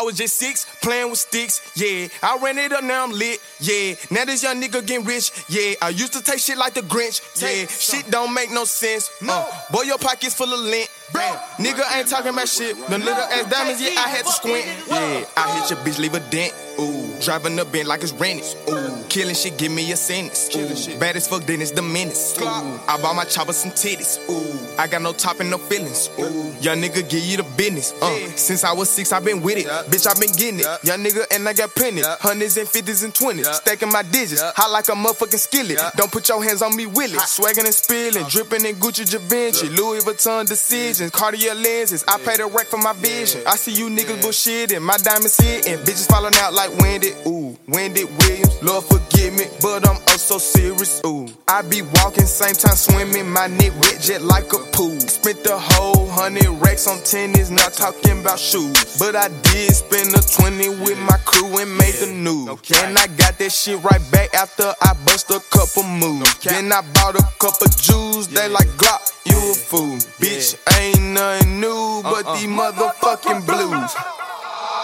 I was just six, playing with sticks, yeah. I ran it up, now I'm lit, yeah. Now this young nigga getting rich, yeah. I used to take shit like the Grinch, yeah. Shit don't make no sense, no. Uh, boy, your pockets full of lint, bro. Nigga ain't talking about shit. The little ass diamonds, yeah, I had to squint, yeah. I hit your bitch, leave a dent, ooh. Driving the bin like it's rented, ooh. Killing shit, give me a sentence, ooh. Bad as fuck, then it's the menace, ooh. I bought my chopper some titties, ooh. I got no top and no feelings, ooh. Young nigga give you the business, uh. Since I was six, I been with it, bitch, I been getting it. Young nigga, and I got plenty, hundreds and fifties and twenties, stacking my digits, hot like a motherfucking skillet. Don't put your hands on me, will it? Swagging and spilling, dripping in Gucci Givenchy, Louis Vuitton decisions, Cartier lenses. I pay the wreck for my vision. I see you niggas bullshitting, my diamonds hitting, bitches falling out like Wendy, ooh, Wendy Williams. Lord forgive me, but I'm oh so serious, ooh. I be walking, same time swimming, my neck wet jet like a pool. Spent the whole hundred racks on tennis, not talking about shoes. But I did spend a 20 with my crew and made the news. And I got that shit right back after I bust a couple moves. Then I bought a couple Jews, they like Glock, you a fool. Bitch, ain't nothing new but uh-uh. these motherfucking blues.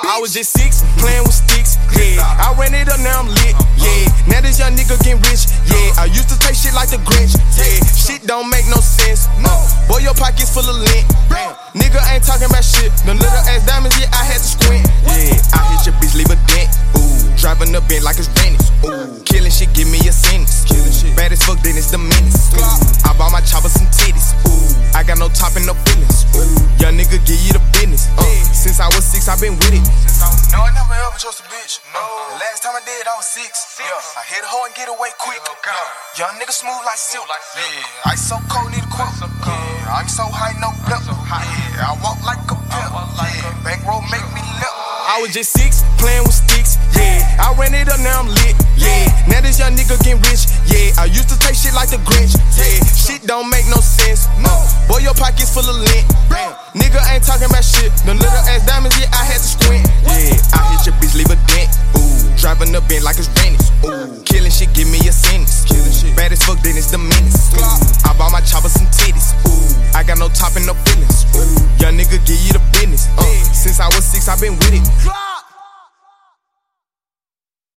I was just six, playing with sticks, yeah. I ran it up, now I'm lit, yeah. Now this young nigga getting rich, yeah. I used to take shit like the Grinch, yeah. Shit don't make no sense, no. Boy, your pockets full of lint, damn. Nigga ain't talking about shit. The little ass diamonds, yeah, I had to squint, yeah. I hit your bitch, leave a dent, ooh. Driving the bin like it's rented, ooh. Killing shit, give me a sentence, Bad as fuck, then it's the menace, I bought my chopper some titties, ooh. I got no top and no feelings, ooh. Young nigga, give you uh. Since I was six, I've been with it. No, I never ever trust a bitch. No. The last time I did, I was six. Yeah. I hit a hoe and get away quick. Yeah. Young nigga smooth like silk. Yeah. Ice so cold, need a quilt. Yeah. I'm so high, no blip. Yeah. I walk like a pimp. Yeah. Bankroll make me lip. I was just six, playing with sticks, yeah. I ran it up, now I'm lit, yeah. Now this young nigga pockets full of lint. Nigga ain't talking about shit. The little ass diamonds, yeah, I had to squint, yeah. I hit your bitch, leave a dent, ooh. Driving the bin like it's rented, ooh. Killing shit, give me a sentence, Bad as fuck, then it's the menace, I bought my chopper some titties, ooh. I got no top and no feelings, ooh. Young nigga give you the business, uh. Since I was six, I've been with it.